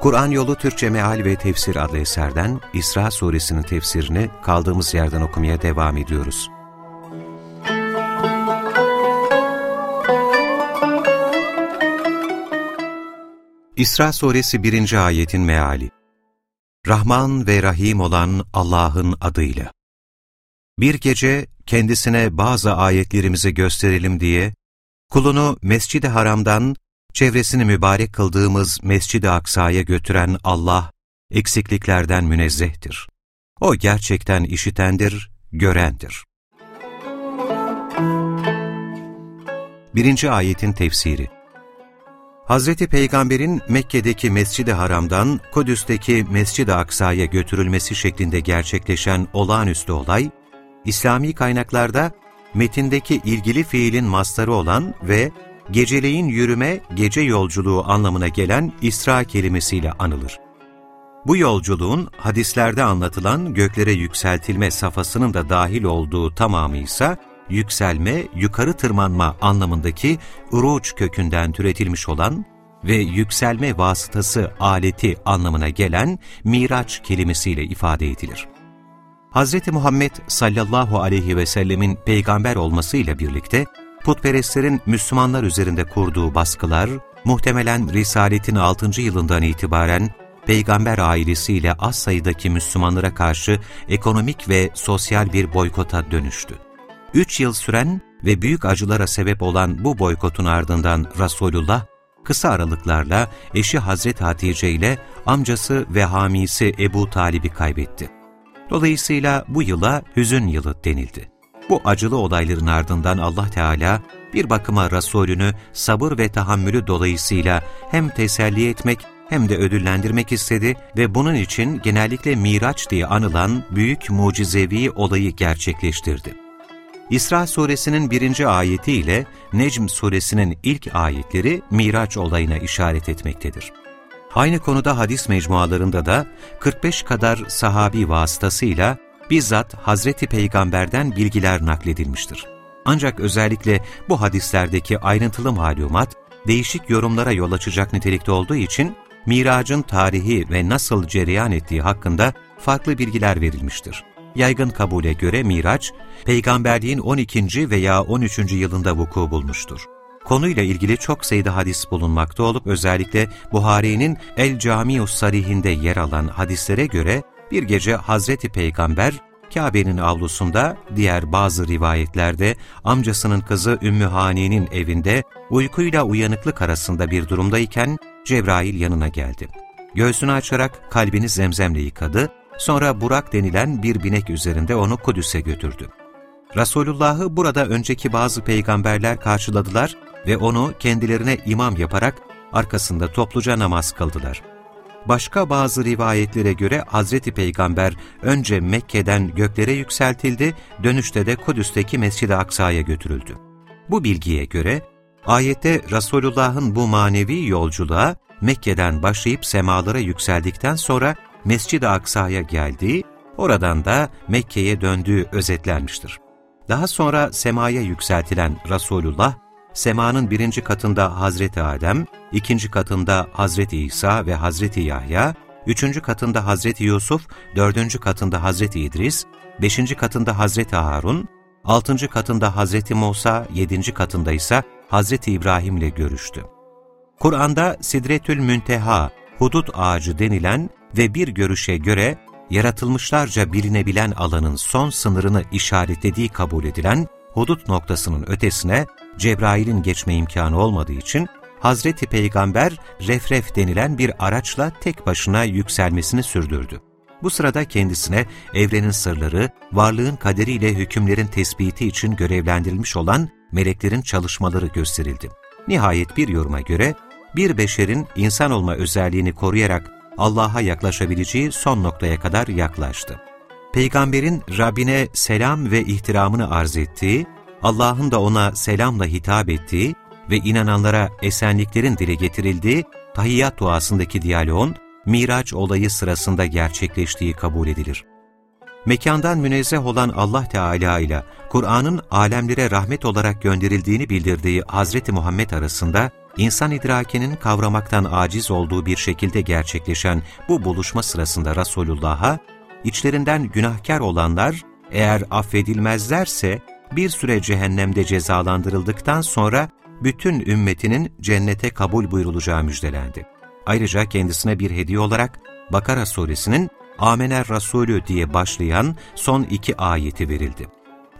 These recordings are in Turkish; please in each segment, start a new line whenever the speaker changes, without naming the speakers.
Kur'an Yolu Türkçe Meal ve Tefsir adlı eserden İsra Suresinin tefsirini kaldığımız yerden okumaya devam ediyoruz. İsra Suresi 1. ayetin meali Rahman ve Rahim olan Allah'ın adıyla. Bir gece kendisine bazı ayetlerimizi gösterelim diye, kulunu Mescid-i Haram'dan çevresini mübarek kıldığımız Mescid-i Aksa'ya götüren Allah, eksikliklerden münezzehtir. O gerçekten işitendir, görendir. Birinci ayetin tefsiri Hazreti Peygamber'in Mekke'deki Mescid-i Haram'dan Kudüs'teki Mescid-i Aksa'ya götürülmesi şeklinde gerçekleşen olağanüstü olay, İslami kaynaklarda metindeki ilgili fiilin mastarı olan ve geceleyin yürüme, gece yolculuğu anlamına gelen İsra kelimesiyle anılır. Bu yolculuğun hadislerde anlatılan göklere yükseltilme safhasının da dahil olduğu tamamı ise yükselme, yukarı tırmanma anlamındaki uruç kökünden türetilmiş olan ve yükselme vasıtası aleti anlamına gelen miraç kelimesiyle ifade edilir. Hz. Muhammed sallallahu aleyhi ve sellemin peygamber olmasıyla birlikte putperestlerin Müslümanlar üzerinde kurduğu baskılar, muhtemelen Risaletin 6. yılından itibaren peygamber ailesiyle az sayıdaki Müslümanlara karşı ekonomik ve sosyal bir boykota dönüştü. Üç yıl süren ve büyük acılara sebep olan bu boykotun ardından Resulullah, kısa aralıklarla eşi Hazret Hatice ile amcası ve hamisi Ebu Talib'i kaybetti. Dolayısıyla bu yıla hüzün yılı denildi. Bu acılı olayların ardından Allah Teala bir bakıma Resulünü sabır ve tahammülü dolayısıyla hem teselli etmek hem de ödüllendirmek istedi ve bunun için genellikle Miraç diye anılan büyük mucizevi olayı gerçekleştirdi. İsra suresinin birinci ayeti ile Necm suresinin ilk ayetleri Miraç olayına işaret etmektedir. Aynı konuda hadis mecmualarında da 45 kadar sahabi vasıtasıyla bizzat Hazreti Peygamber'den bilgiler nakledilmiştir. Ancak özellikle bu hadislerdeki ayrıntılı malumat, değişik yorumlara yol açacak nitelikte olduğu için, miracın tarihi ve nasıl cereyan ettiği hakkında farklı bilgiler verilmiştir. Yaygın kabule göre Miraç, peygamberliğin 12. veya 13. yılında vuku bulmuştur. Konuyla ilgili çok sayıda hadis bulunmakta olup özellikle Buhari'nin El Camius Sarihinde yer alan hadislere göre bir gece Hazreti Peygamber, Kabe'nin avlusunda, diğer bazı rivayetlerde amcasının kızı Ümmü Hani'nin evinde uykuyla uyanıklık arasında bir durumdayken Cebrail yanına geldi. Göğsünü açarak kalbini zemzemle yıkadı, sonra Burak denilen bir binek üzerinde onu Kudüs'e götürdü. Resulullah'ı burada önceki bazı peygamberler karşıladılar ve onu kendilerine imam yaparak arkasında topluca namaz kıldılar. Başka bazı rivayetlere göre Hazreti Peygamber önce Mekke'den göklere yükseltildi, dönüşte de Kudüs'teki Mescid-i Aksa'ya götürüldü. Bu bilgiye göre ayette Resulullah'ın bu manevi yolculuğa Mekke'den başlayıp semalara yükseldikten sonra Mescid-i Aksa'ya geldiği, oradan da Mekke'ye döndüğü özetlenmiştir. Daha sonra semaya yükseltilen Resulullah, semanın birinci katında Hazreti Adem, ikinci katında Hazreti İsa ve Hazreti Yahya, üçüncü katında Hazreti Yusuf, dördüncü katında Hazreti İdris, beşinci katında Hazreti Harun, altıncı katında Hazreti Musa, yedinci katında ise Hazreti İbrahim ile görüştü. Kur'an'da Sidretül Münteha, hudut ağacı denilen ve bir görüşe göre yaratılmışlarca bilinebilen alanın son sınırını işaretlediği kabul edilen hudut noktasının ötesine Cebrail'in geçme imkanı olmadığı için Hazreti Peygamber refref denilen bir araçla tek başına yükselmesini sürdürdü. Bu sırada kendisine evrenin sırları, varlığın kaderiyle hükümlerin tespiti için görevlendirilmiş olan meleklerin çalışmaları gösterildi. Nihayet bir yoruma göre, bir beşerin insan olma özelliğini koruyarak Allah'a yaklaşabileceği son noktaya kadar yaklaştı. peygamberin Rabbine selam ve ihtiramını arz ettiği, Allah'ın da ona selamla hitap ettiği ve inananlara esenliklerin dile getirildiği tahiyyat duasındaki diyaloğun Miraç olayı sırasında gerçekleştiği kabul edilir. Mekandan münezzeh olan Allah Teala ile Kur'an'ın alemlere rahmet olarak gönderildiğini bildirdiği Hz. Muhammed arasında insan idrakinin kavramaktan aciz olduğu bir şekilde gerçekleşen bu buluşma sırasında Resulullah'a, içlerinden günahkar olanlar eğer affedilmezlerse bir süre cehennemde cezalandırıldıktan sonra bütün ümmetinin cennete kabul buyurulacağı müjdelendi. Ayrıca kendisine bir hediye olarak Bakara suresinin Amener Rasulü diye başlayan son iki ayeti verildi.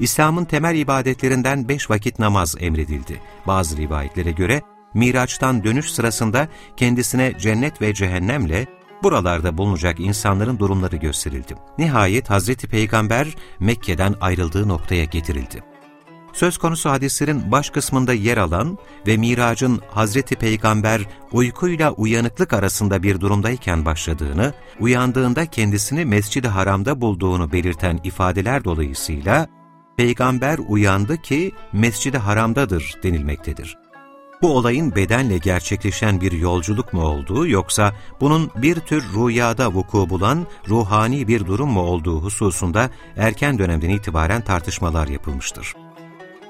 İslam'ın temel ibadetlerinden beş vakit namaz emredildi. Bazı rivayetlere göre Miraç'tan dönüş sırasında kendisine cennet ve cehennemle buralarda bulunacak insanların durumları gösterildi. Nihayet Hazreti Peygamber Mekke'den ayrıldığı noktaya getirildi. Söz konusu hadislerin baş kısmında yer alan ve miracın Hazreti Peygamber uykuyla uyanıklık arasında bir durumdayken başladığını, uyandığında kendisini Mescid-i Haram'da bulduğunu belirten ifadeler dolayısıyla, Peygamber uyandı ki Mescid-i Haram'dadır denilmektedir. Bu olayın bedenle gerçekleşen bir yolculuk mu olduğu yoksa bunun bir tür rüyada vuku bulan ruhani bir durum mu olduğu hususunda erken dönemden itibaren tartışmalar yapılmıştır.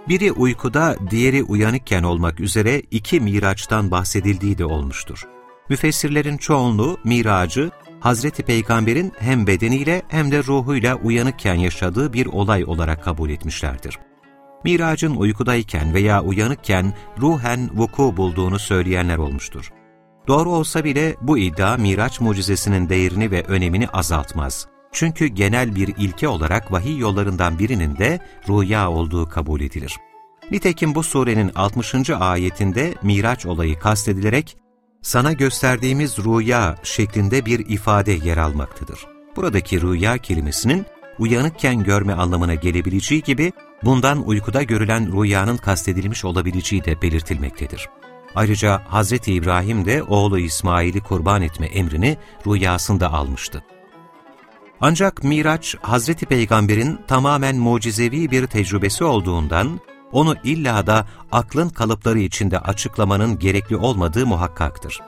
Biri uykuda, diğeri uyanıkken olmak üzere iki miraçtan bahsedildiği de olmuştur. Müfessirlerin çoğunluğu miracı, Hazreti Peygamber'in hem bedeniyle hem de ruhuyla uyanıkken yaşadığı bir olay olarak kabul etmişlerdir. Miracın uykudayken veya uyanıkken ruhen vuku bulduğunu söyleyenler olmuştur. Doğru olsa bile bu iddia Miraç mucizesinin değerini ve önemini azaltmaz. Çünkü genel bir ilke olarak vahiy yollarından birinin de rüya olduğu kabul edilir. Nitekim bu surenin 60. ayetinde Miraç olayı kastedilerek, sana gösterdiğimiz rüya şeklinde bir ifade yer almaktadır. Buradaki rüya kelimesinin uyanıkken görme anlamına gelebileceği gibi, bundan uykuda görülen rüyanın kastedilmiş olabileceği de belirtilmektedir. Ayrıca Hz. İbrahim de oğlu İsmail'i kurban etme emrini rüyasında almıştı. Ancak Miraç, Hazreti Peygamber'in tamamen mucizevi bir tecrübesi olduğundan, onu illa da aklın kalıpları içinde açıklamanın gerekli olmadığı muhakkaktır.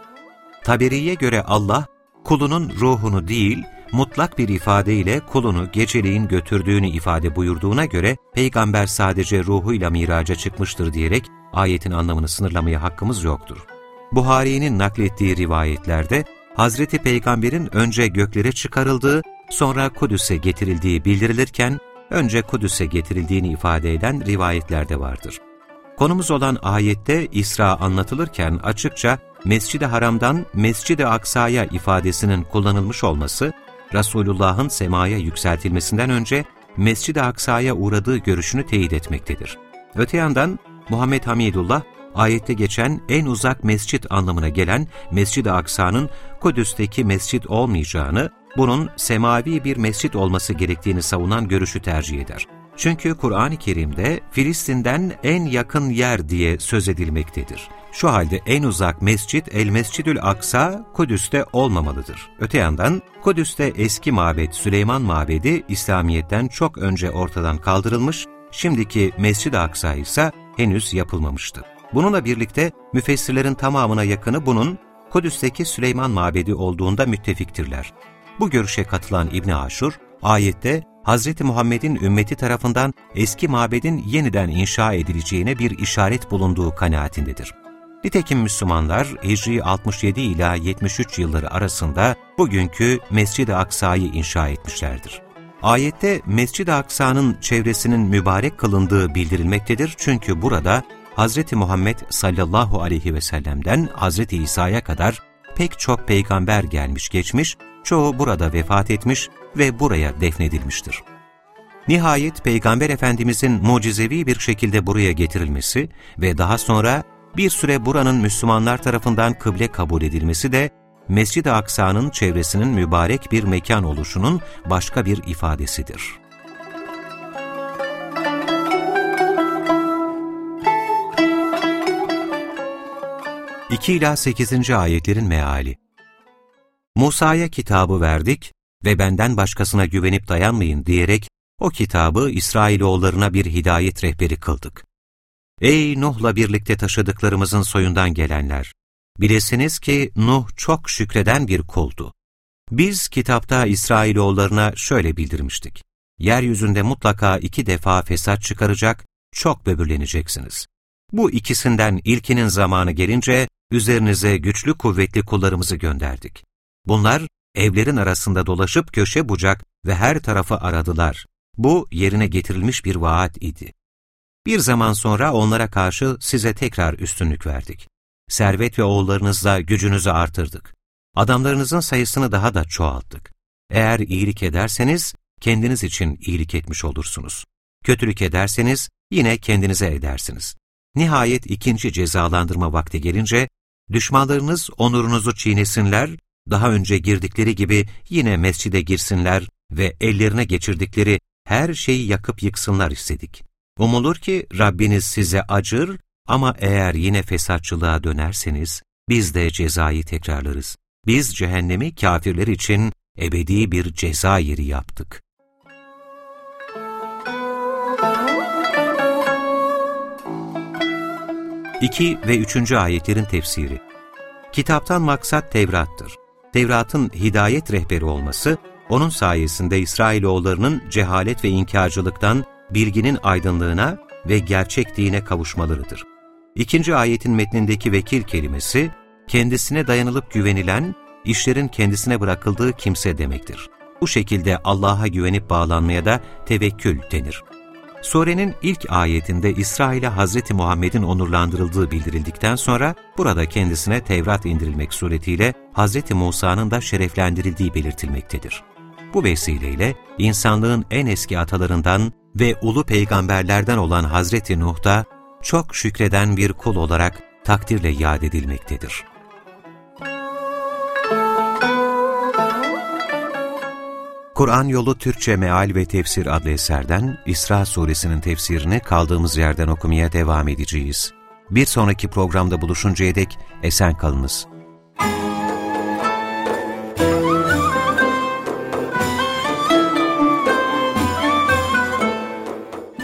Taberiye göre Allah, kulunun ruhunu değil, mutlak bir ifadeyle kulunu geceliğin götürdüğünü ifade buyurduğuna göre, Peygamber sadece ruhuyla miraca çıkmıştır diyerek ayetin anlamını sınırlamaya hakkımız yoktur. Buhari'nin naklettiği rivayetlerde, Hazreti Peygamber'in önce göklere çıkarıldığı sonra Kudüs'e getirildiği bildirilirken, önce Kudüs'e getirildiğini ifade eden rivayetler de vardır. Konumuz olan ayette İsra anlatılırken açıkça Mescid-i Haram'dan Mescid-i Aksa'ya ifadesinin kullanılmış olması, Resulullah'ın semaya yükseltilmesinden önce Mescid-i Aksa'ya uğradığı görüşünü teyit etmektedir. Öte yandan Muhammed Hamidullah, ayette geçen en uzak mescit anlamına gelen Mescid-i Aksa'nın Kudüs'teki mescit olmayacağını, bunun semavi bir mescit olması gerektiğini savunan görüşü tercih eder. Çünkü Kur'an-ı Kerim'de Filistin'den en yakın yer diye söz edilmektedir. Şu halde en uzak mescit El Mescidül Aksa Kudüs'te olmamalıdır. Öte yandan Kudüs'te eski mabet Süleyman Mabedi İslamiyet'ten çok önce ortadan kaldırılmış, şimdiki Mescid-i Aksa ise henüz yapılmamıştı. Bununla birlikte müfessirlerin tamamına yakını bunun Kudüs'teki Süleyman Mabedi olduğunda müttefiktirler. Bu görüşe katılan İbni Aşur, ayette Hz. Muhammed'in ümmeti tarafından eski mabedin yeniden inşa edileceğine bir işaret bulunduğu kanaatindedir. Nitekim Müslümanlar Hicri 67 ila 73 yılları arasında bugünkü Mescid-i Aksa'yı inşa etmişlerdir. Ayette Mescid-i Aksa'nın çevresinin mübarek kılındığı bildirilmektedir çünkü burada Hz. Muhammed sallallahu aleyhi ve sellem'den Hz. İsa'ya kadar pek çok peygamber gelmiş geçmiş, çoğu burada vefat etmiş ve buraya defnedilmiştir. Nihayet Peygamber Efendimizin mucizevi bir şekilde buraya getirilmesi ve daha sonra bir süre buranın Müslümanlar tarafından kıble kabul edilmesi de Mescid-i Aksa'nın çevresinin mübarek bir mekan oluşunun başka bir ifadesidir. 2 ila 8. ayetlerin meali Musa'ya kitabı verdik, ve benden başkasına güvenip dayanmayın diyerek o kitabı İsrailoğullarına bir hidayet rehberi kıldık. Ey Nuh'la birlikte taşıdıklarımızın soyundan gelenler! Bilesiniz ki Nuh çok şükreden bir kuldu. Biz kitapta İsrailoğullarına şöyle bildirmiştik. Yeryüzünde mutlaka iki defa fesat çıkaracak, çok böbürleneceksiniz. Bu ikisinden ilkinin zamanı gelince üzerinize güçlü kuvvetli kullarımızı gönderdik. Bunlar evlerin arasında dolaşıp köşe bucak ve her tarafı aradılar. Bu yerine getirilmiş bir vaat idi. Bir zaman sonra onlara karşı size tekrar üstünlük verdik. Servet ve oğullarınızla gücünüzü artırdık. Adamlarınızın sayısını daha da çoğalttık. Eğer iyilik ederseniz kendiniz için iyilik etmiş olursunuz. Kötülük ederseniz yine kendinize edersiniz. Nihayet ikinci cezalandırma vakti gelince, düşmanlarınız onurunuzu çiğnesinler, daha önce girdikleri gibi yine mescide girsinler ve ellerine geçirdikleri her şeyi yakıp yıksınlar istedik. Umulur ki Rabbiniz size acır ama eğer yine fesatçılığa dönerseniz, biz de cezayı tekrarlarız. Biz cehennemi kafirler için ebedi bir ceza yeri yaptık. 2 ve 3. ayetlerin tefsiri Kitaptan maksat Tevrat'tır. Tevrat'ın hidayet rehberi olması, onun sayesinde İsrailoğullarının cehalet ve inkarcılıktan bilginin aydınlığına ve gerçek dine kavuşmalarıdır. İkinci ayetin metnindeki vekil kelimesi, kendisine dayanılıp güvenilen, işlerin kendisine bırakıldığı kimse demektir. Bu şekilde Allah'a güvenip bağlanmaya da tevekkül denir. Surenin ilk ayetinde İsrail'e Hz. Muhammed'in onurlandırıldığı bildirildikten sonra burada kendisine Tevrat indirilmek suretiyle Hz. Musa'nın da şereflendirildiği belirtilmektedir. Bu vesileyle insanlığın en eski atalarından ve ulu peygamberlerden olan Hazreti Nuh da çok şükreden bir kul olarak takdirle yad edilmektedir. Kur'an Yolu Türkçe Meal ve Tefsir adlı eserden İsra Suresinin tefsirini kaldığımız yerden okumaya devam edeceğiz. Bir sonraki programda buluşuncaya dek esen kalınız.